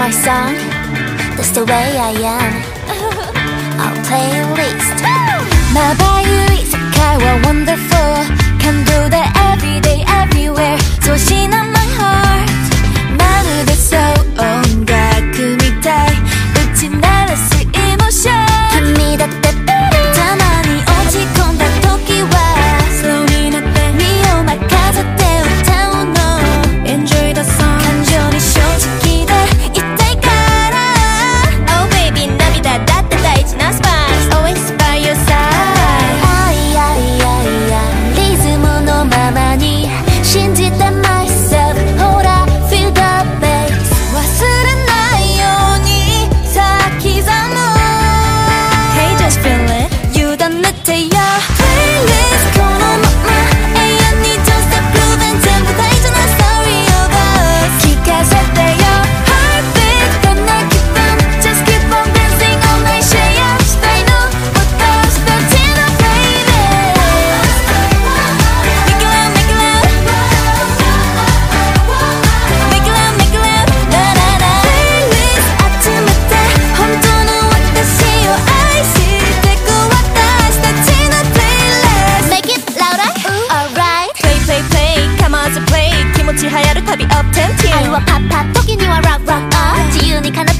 my song, that's the way I am. up tempting. Are you a pop pop talking? You a rock rock uh. up. 自由に奏で